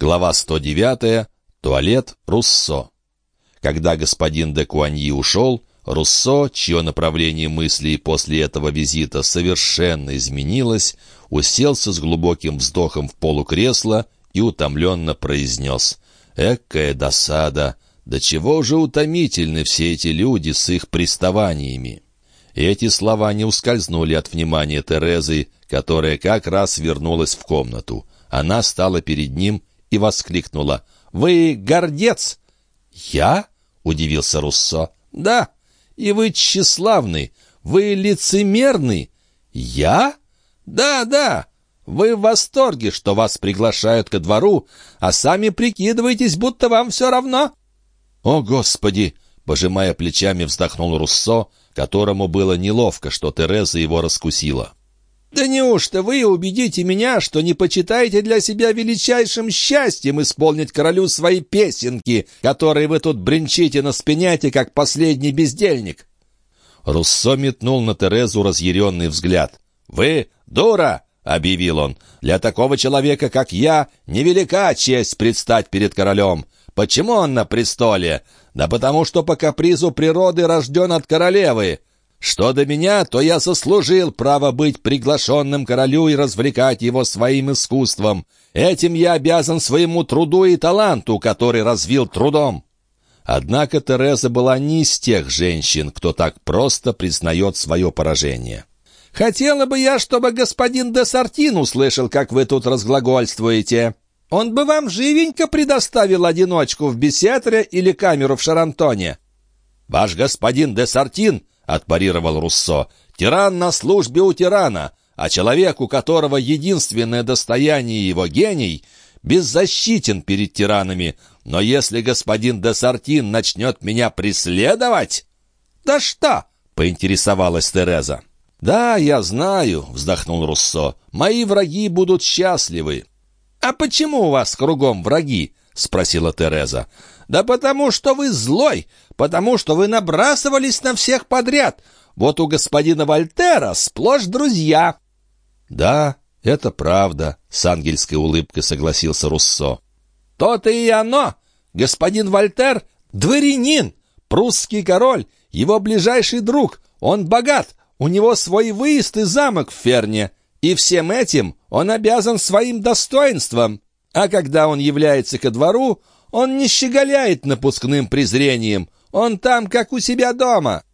Глава 109. Туалет Руссо. Когда господин де Куаньи ушел, Руссо, чье направление мыслей после этого визита совершенно изменилось, уселся с глубоким вздохом в полукресло и утомленно произнес «Экая досада! До чего же утомительны все эти люди с их приставаниями!» Эти слова не ускользнули от внимания Терезы, которая как раз вернулась в комнату. Она стала перед ним и воскликнула. «Вы гордец!» «Я?» — удивился Руссо. «Да, и вы тщеславный, вы лицемерный». «Я?» «Да, да, вы в восторге, что вас приглашают ко двору, а сами прикидываетесь, будто вам все равно». «О, Господи!» — пожимая плечами, вздохнул Руссо, которому было неловко, что Тереза его раскусила. «Да неужто вы убедите меня, что не почитаете для себя величайшим счастьем исполнить королю свои песенки, которые вы тут бренчите на спиняте, как последний бездельник?» Руссо метнул на Терезу разъяренный взгляд. «Вы дура!» — объявил он. «Для такого человека, как я, невелика честь предстать перед королем. Почему он на престоле? Да потому что по капризу природы рожден от королевы. Что до меня, то я заслужил право быть приглашенным королю и развлекать его своим искусством. Этим я обязан своему труду и таланту, который развил трудом». Однако Тереза была не из тех женщин, кто так просто признает свое поражение. «Хотела бы я, чтобы господин де Сартин услышал, как вы тут разглагольствуете. Он бы вам живенько предоставил одиночку в Бесетре или камеру в Шарантоне». «Ваш господин де Сартин отпарировал Руссо. «Тиран на службе у тирана, а человек, у которого единственное достояние его гений, беззащитен перед тиранами. Но если господин де Сартин начнет меня преследовать...» «Да что?» — поинтересовалась Тереза. «Да, я знаю», — вздохнул Руссо. «Мои враги будут счастливы». «А почему у вас кругом враги?» — спросила Тереза. «Да потому что вы злой, потому что вы набрасывались на всех подряд. Вот у господина Вольтера сплошь друзья». «Да, это правда», — с ангельской улыбкой согласился Руссо. «То-то и оно! Господин Вольтер — дворянин, прусский король, его ближайший друг. Он богат, у него свой выезд и замок в Ферне, и всем этим он обязан своим достоинством. А когда он является ко двору, он не щеголяет напускным презрением, он там, как у себя дома».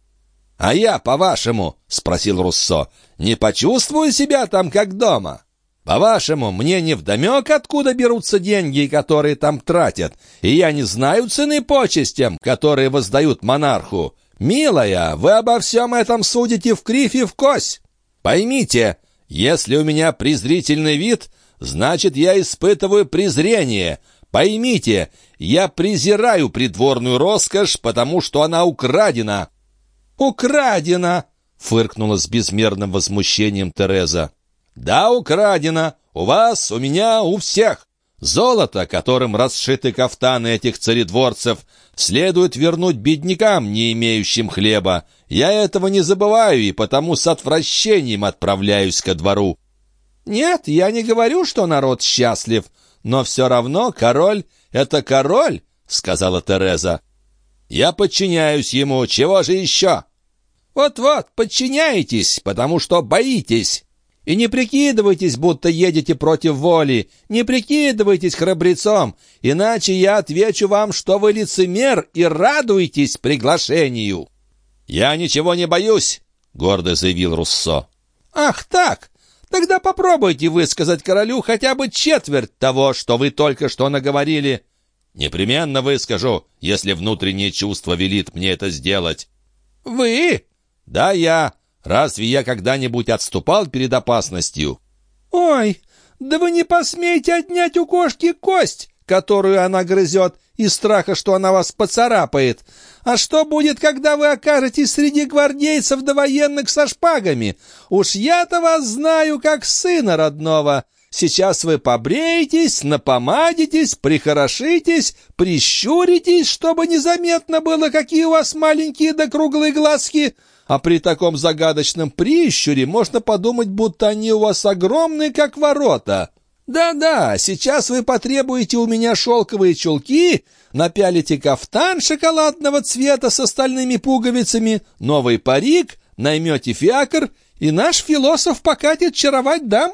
«А я, по-вашему, — спросил Руссо, — не почувствую себя там, как дома?» «По-вашему, мне не вдомек, откуда берутся деньги, которые там тратят, и я не знаю цены почестям, которые воздают монарху. Милая, вы обо всем этом судите в кривь и в кось. Поймите, если у меня презрительный вид, значит, я испытываю презрение, Поймите, я презираю придворную роскошь, потому что она украдена». «Украдена!» — фыркнула с безмерным возмущением Тереза. «Да, украдена. У вас, у меня, у всех. Золото, которым расшиты кафтаны этих царедворцев, следует вернуть беднякам, не имеющим хлеба. Я этого не забываю и потому с отвращением отправляюсь ко двору». «Нет, я не говорю, что народ счастлив но все равно король — это король», — сказала Тереза. «Я подчиняюсь ему, чего же еще?» «Вот-вот, подчиняетесь, потому что боитесь. И не прикидывайтесь, будто едете против воли, не прикидывайтесь храбрецом, иначе я отвечу вам, что вы лицемер и радуетесь приглашению». «Я ничего не боюсь», — гордо заявил Руссо. «Ах так! Тогда попробуйте высказать королю хотя бы четверть того, что вы только что наговорили». «Непременно выскажу, если внутреннее чувство велит мне это сделать». «Вы?» «Да, я. Разве я когда-нибудь отступал перед опасностью?» «Ой, да вы не посмеете отнять у кошки кость, которую она грызет, из страха, что она вас поцарапает. А что будет, когда вы окажетесь среди гвардейцев да военных со шпагами? Уж я-то вас знаю, как сына родного. Сейчас вы побреетесь, напомадитесь, прихорошитесь, прищуритесь, чтобы незаметно было, какие у вас маленькие да круглые глазки. А при таком загадочном прищуре можно подумать, будто они у вас огромные, как ворота. «Да-да, сейчас вы потребуете у меня шелковые чулки, напялите кафтан шоколадного цвета с остальными пуговицами, новый парик, наймете фиакр, и наш философ покатит чаровать дам.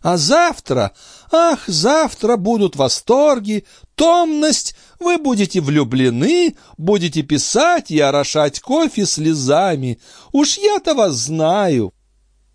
А завтра, ах, завтра будут восторги, томность, вы будете влюблены, будете писать и орошать кофе слезами. Уж я-то вас знаю».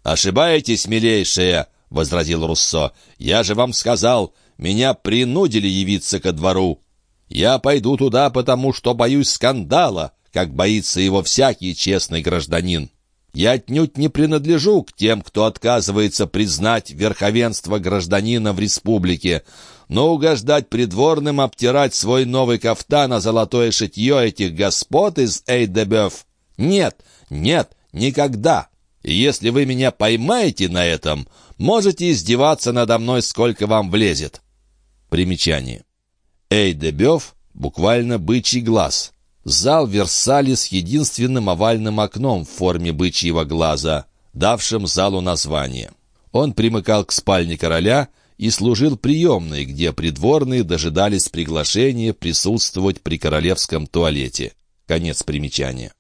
«Ошибаетесь, милейшая», — возразил Руссо. «Я же вам сказал, меня принудили явиться ко двору. Я пойду туда, потому что боюсь скандала, как боится его всякий честный гражданин. Я отнюдь не принадлежу к тем, кто отказывается признать верховенство гражданина в республике, но угождать придворным, обтирать свой новый кафтан на золотое шитье этих господ из Эйдебёв. Нет, нет, никогда. Если вы меня поймаете на этом, можете издеваться надо мной, сколько вам влезет. Примечание. Эйдебёв — буквально «бычий глаз». Зал Версали с единственным овальным окном в форме бычьего глаза, давшим залу название. Он примыкал к спальне короля и служил приемной, где придворные дожидались приглашения присутствовать при королевском туалете. Конец примечания.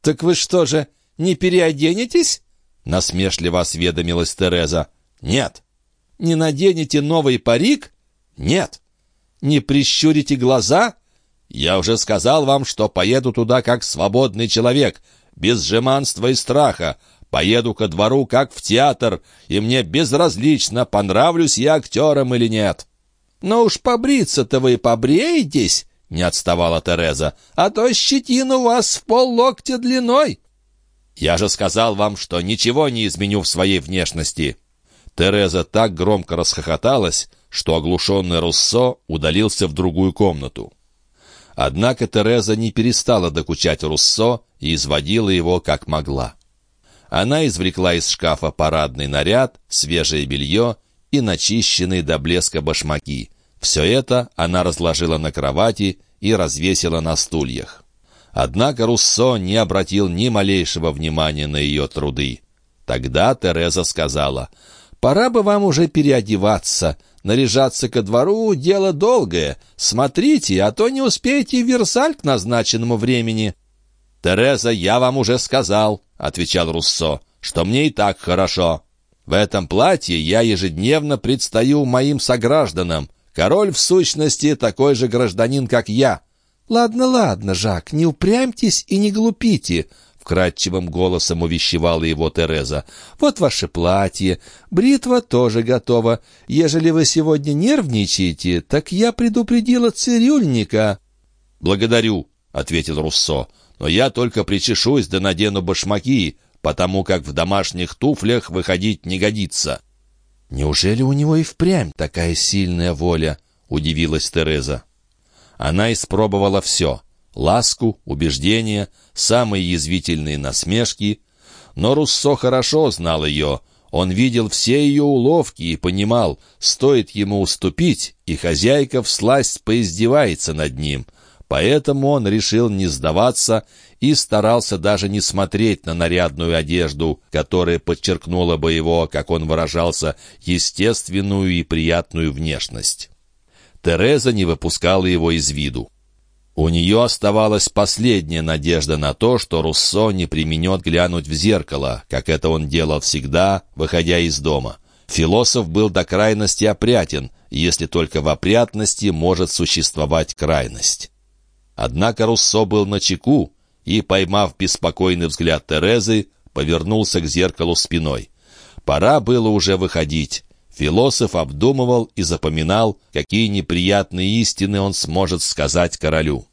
«Так вы что же, не переоденетесь?» — насмешливо осведомилась Тереза. «Нет». «Не наденете новый парик?» «Нет». «Не прищурите глаза?» «Я уже сказал вам, что поеду туда как свободный человек, без жеманства и страха. Поеду ко двору как в театр, и мне безразлично, понравлюсь я актером или нет». «Но уж побриться-то вы побреетесь», — не отставала Тереза, «а то щетина у вас в пол локтя длиной». «Я же сказал вам, что ничего не изменю в своей внешности». Тереза так громко расхохоталась, что оглушенный Руссо удалился в другую комнату. Однако Тереза не перестала докучать Руссо и изводила его как могла. Она извлекла из шкафа парадный наряд, свежее белье и начищенные до блеска башмаки. Все это она разложила на кровати и развесила на стульях. Однако Руссо не обратил ни малейшего внимания на ее труды. Тогда Тереза сказала, «Пора бы вам уже переодеваться. Наряжаться ко двору — дело долгое. Смотрите, а то не успеете в Версаль к назначенному времени». «Тереза, я вам уже сказал», — отвечал Руссо, — «что мне и так хорошо. В этом платье я ежедневно предстаю моим согражданам. Король, в сущности, такой же гражданин, как я». «Ладно, ладно, Жак, не упрямьтесь и не глупите», вкрадчивым голосом увещевала его Тереза. «Вот ваше платье. Бритва тоже готова. Ежели вы сегодня нервничаете, так я предупредила цирюльника». «Благодарю», — ответил Руссо. «Но я только причешусь да надену башмаки, потому как в домашних туфлях выходить не годится». «Неужели у него и впрямь такая сильная воля?» — удивилась Тереза. Она испробовала все — ласку, убеждения, самые язвительные насмешки. Но Руссо хорошо знал ее. Он видел все ее уловки и понимал, стоит ему уступить, и хозяйка всласть поиздевается над ним. Поэтому он решил не сдаваться и старался даже не смотреть на нарядную одежду, которая подчеркнула бы его, как он выражался, естественную и приятную внешность. Тереза не выпускала его из виду. У нее оставалась последняя надежда на то, что Руссо не применет глянуть в зеркало, как это он делал всегда, выходя из дома. Философ был до крайности опрятен, если только в опрятности может существовать крайность. Однако Руссо был на чеку и, поймав беспокойный взгляд Терезы, повернулся к зеркалу спиной. Пора было уже выходить. Философ обдумывал и запоминал, какие неприятные истины он сможет сказать королю.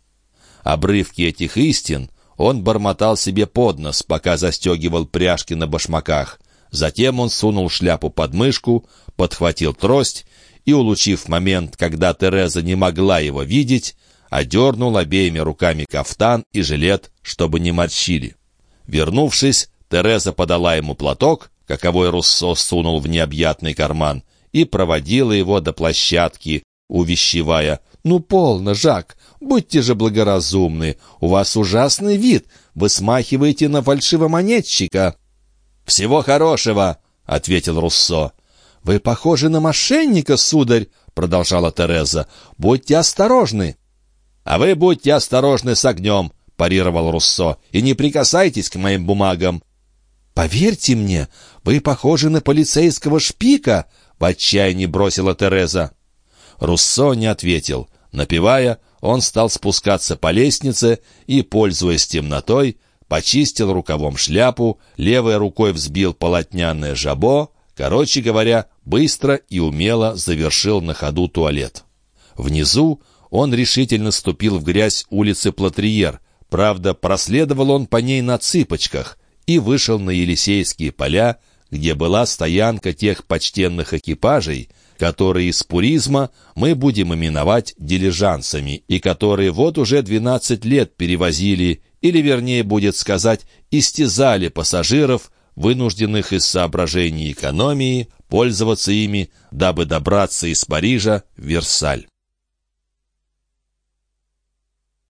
Обрывки этих истин он бормотал себе под нос, пока застегивал пряжки на башмаках. Затем он сунул шляпу под мышку, подхватил трость и, улучив момент, когда Тереза не могла его видеть, одернул обеими руками кафтан и жилет, чтобы не морщили. Вернувшись, Тереза подала ему платок, каковой Руссо сунул в необъятный карман, и проводила его до площадки, увещевая «Ну, полно, Жак, будьте же благоразумны, у вас ужасный вид, вы смахиваете на фальшивомонетчика». «Всего хорошего», — ответил Руссо. «Вы похожи на мошенника, сударь», — продолжала Тереза. «Будьте осторожны». «А вы будьте осторожны с огнем», — парировал Руссо, «и не прикасайтесь к моим бумагам». «Поверьте мне, вы похожи на полицейского шпика», — в отчаянии бросила Тереза. Руссо не ответил. Напевая, он стал спускаться по лестнице и, пользуясь темнотой, почистил рукавом шляпу, левой рукой взбил полотняное жабо, короче говоря, быстро и умело завершил на ходу туалет. Внизу он решительно ступил в грязь улицы Платриер, правда, проследовал он по ней на цыпочках и вышел на Елисейские поля, где была стоянка тех почтенных экипажей, которые из пуризма мы будем именовать дилижансами, и которые вот уже 12 лет перевозили, или вернее будет сказать, истязали пассажиров, вынужденных из соображений экономии пользоваться ими, дабы добраться из Парижа в Версаль.